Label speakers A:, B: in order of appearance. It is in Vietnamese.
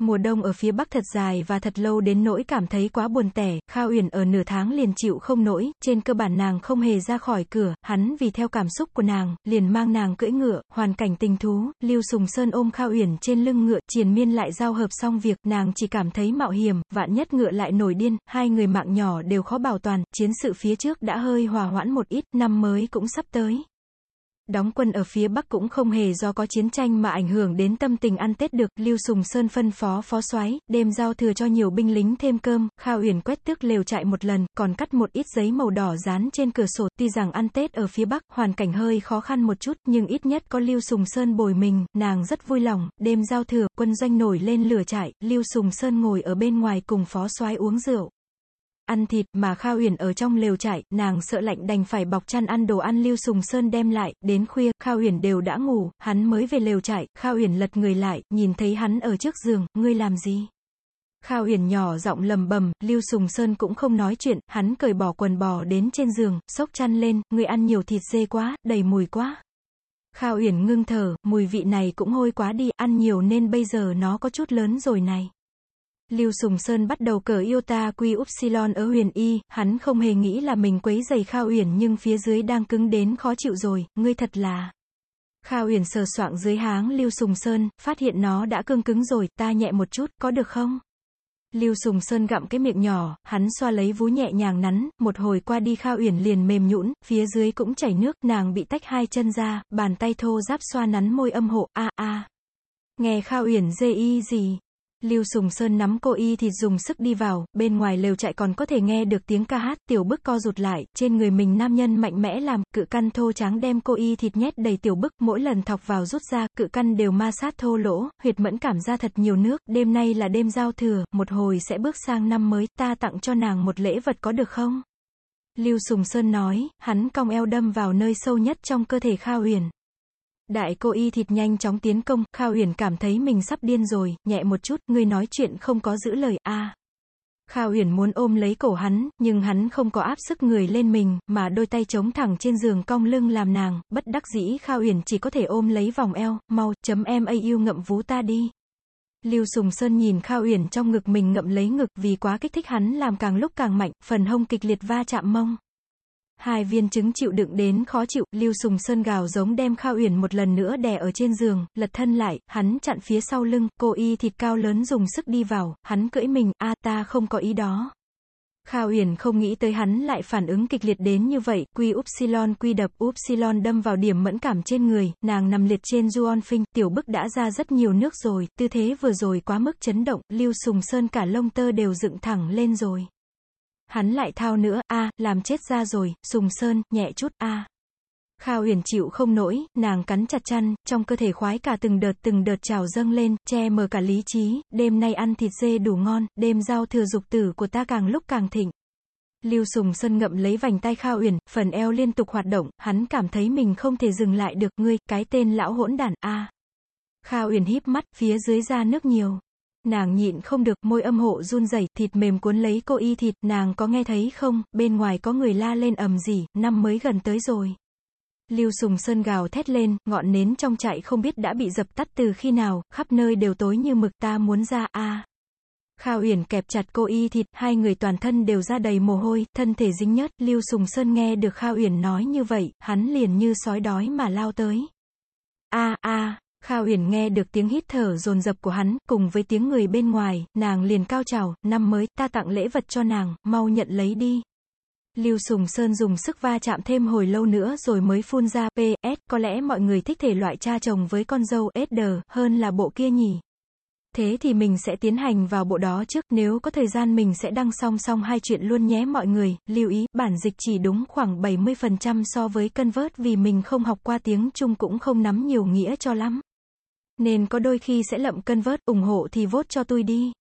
A: Mùa đông ở phía Bắc thật dài và thật lâu đến nỗi cảm thấy quá buồn tẻ, Kha Uyển ở nửa tháng liền chịu không nổi, trên cơ bản nàng không hề ra khỏi cửa, hắn vì theo cảm xúc của nàng, liền mang nàng cưỡi ngựa, hoàn cảnh tình thú, Lưu Sùng Sơn ôm Kha Uyển trên lưng ngựa, triền miên lại giao hợp xong việc, nàng chỉ cảm thấy mạo hiểm, vạn nhất ngựa lại nổi điên, hai người mạng nhỏ đều khó bảo toàn, chiến sự phía trước đã hơi hòa hoãn một ít, năm mới cũng sắp tới. Đóng quân ở phía Bắc cũng không hề do có chiến tranh mà ảnh hưởng đến tâm tình ăn Tết được, Lưu Sùng Sơn phân phó phó soái đêm giao thừa cho nhiều binh lính thêm cơm, Kha Uyển quét tước lều trại một lần, còn cắt một ít giấy màu đỏ dán trên cửa sổ, tuy rằng ăn Tết ở phía Bắc, hoàn cảnh hơi khó khăn một chút, nhưng ít nhất có Lưu Sùng Sơn bồi mình, nàng rất vui lòng, đêm giao thừa, quân doanh nổi lên lửa trại, Lưu Sùng Sơn ngồi ở bên ngoài cùng phó soái uống rượu ăn thịt mà Kha Uyển ở trong lều trại, nàng sợ lạnh đành phải bọc chăn ăn đồ ăn Lưu Sùng Sơn đem lại, đến khuya, Kha Uyển đều đã ngủ, hắn mới về lều trại, Kha Uyển lật người lại, nhìn thấy hắn ở trước giường, ngươi làm gì? Kha Uyển nhỏ giọng lầm bầm, Lưu Sùng Sơn cũng không nói chuyện, hắn cởi bỏ quần bò đến trên giường, xốc chăn lên, ngươi ăn nhiều thịt dê quá, đầy mùi quá. Kha Uyển ngưng thở, mùi vị này cũng hôi quá đi, ăn nhiều nên bây giờ nó có chút lớn rồi này. Lưu Sùng Sơn bắt đầu cờ yêu ta Quy Upsilon ở huyền y, hắn không hề nghĩ là mình quấy giày Kha Uyển nhưng phía dưới đang cứng đến khó chịu rồi, ngươi thật là. Kha Uyển sờ soạng dưới háng Lưu Sùng Sơn, phát hiện nó đã cương cứng rồi, ta nhẹ một chút, có được không? Lưu Sùng Sơn gặm cái miệng nhỏ, hắn xoa lấy vú nhẹ nhàng nắn, một hồi qua đi Kha Uyển liền mềm nhũn, phía dưới cũng chảy nước, nàng bị tách hai chân ra, bàn tay thô giáp xoa nắn môi âm hộ, a a. Nghe Kha Uyển dê y gì, Lưu Sùng Sơn nắm cô y thịt dùng sức đi vào, bên ngoài lều chạy còn có thể nghe được tiếng ca hát, tiểu bức co rụt lại, trên người mình nam nhân mạnh mẽ làm, cự căn thô trắng đem cô y thịt nhét đầy tiểu bức, mỗi lần thọc vào rút ra, cự căn đều ma sát thô lỗ, huyệt mẫn cảm ra thật nhiều nước, đêm nay là đêm giao thừa, một hồi sẽ bước sang năm mới, ta tặng cho nàng một lễ vật có được không? Lưu Sùng Sơn nói, hắn cong eo đâm vào nơi sâu nhất trong cơ thể Kha Huyền. Đại cô y thịt nhanh chóng tiến công, Khao Uyển cảm thấy mình sắp điên rồi, nhẹ một chút, ngươi nói chuyện không có giữ lời, a. À. Uyển muốn ôm lấy cổ hắn, nhưng hắn không có áp sức người lên mình, mà đôi tay chống thẳng trên giường cong lưng làm nàng, bất đắc dĩ Khao Uyển chỉ có thể ôm lấy vòng eo, mau, chấm em a yêu ngậm vú ta đi. Lưu Sùng Sơn nhìn Khao Uyển trong ngực mình ngậm lấy ngực vì quá kích thích hắn làm càng lúc càng mạnh, phần hông kịch liệt va chạm mông. Hai viên trứng chịu đựng đến khó chịu, Lưu Sùng Sơn gào giống đem Kha Uyển một lần nữa đè ở trên giường, lật thân lại, hắn chặn phía sau lưng, cô y thịt cao lớn dùng sức đi vào, hắn cưỡi mình, a ta không có ý đó. Kha Uyển không nghĩ tới hắn lại phản ứng kịch liệt đến như vậy, quy upsilon quy đập upsilon đâm vào điểm mẫn cảm trên người, nàng nằm liệt trên Juon Phinh, tiểu bức đã ra rất nhiều nước rồi, tư thế vừa rồi quá mức chấn động, Lưu Sùng Sơn cả lông tơ đều dựng thẳng lên rồi. Hắn lại thao nữa, a làm chết ra rồi, sùng sơn, nhẹ chút, a à. Kha huyền chịu không nổi, nàng cắn chặt chăn, trong cơ thể khoái cả từng đợt từng đợt trào dâng lên, che mờ cả lý trí, đêm nay ăn thịt dê đủ ngon, đêm giao thừa dục tử của ta càng lúc càng thịnh. Lưu Sùng Sơn ngậm lấy vành tay Kha Uyển, phần eo liên tục hoạt động, hắn cảm thấy mình không thể dừng lại được, ngươi, cái tên lão hỗn đản a. À. Kha Uyển híp mắt, phía dưới da nước nhiều. Nàng nhịn không được, môi âm hộ run rẩy, thịt mềm cuốn lấy cô y thịt, nàng có nghe thấy không, bên ngoài có người la lên ầm gì, năm mới gần tới rồi. Lưu Sùng Sơn gào thét lên, ngọn nến trong trại không biết đã bị dập tắt từ khi nào, khắp nơi đều tối như mực ta muốn ra a. À. Kha Uyển kẹp chặt cô y thịt, hai người toàn thân đều ra đầy mồ hôi, thân thể dính nhớt, Lưu Sùng Sơn nghe được Kha Uyển nói như vậy, hắn liền như sói đói mà lao tới. A a, Kha Uyển nghe được tiếng hít thở dồn dập của hắn, cùng với tiếng người bên ngoài, nàng liền cao trào, năm mới, ta tặng lễ vật cho nàng, mau nhận lấy đi. Lưu Sùng Sơn dùng sức va chạm thêm hồi lâu nữa rồi mới phun ra, PS, có lẽ mọi người thích thể loại cha chồng với con dâu SD hơn là bộ kia nhỉ. Thế thì mình sẽ tiến hành vào bộ đó trước, nếu có thời gian mình sẽ đăng song song hai chuyện luôn nhé mọi người, lưu ý, bản dịch chỉ đúng khoảng 70% so với cân vớt vì mình không học qua tiếng Trung cũng không nắm nhiều nghĩa cho lắm. Nên có đôi khi sẽ lậm cân vớt, ủng hộ thì vốt cho tôi đi.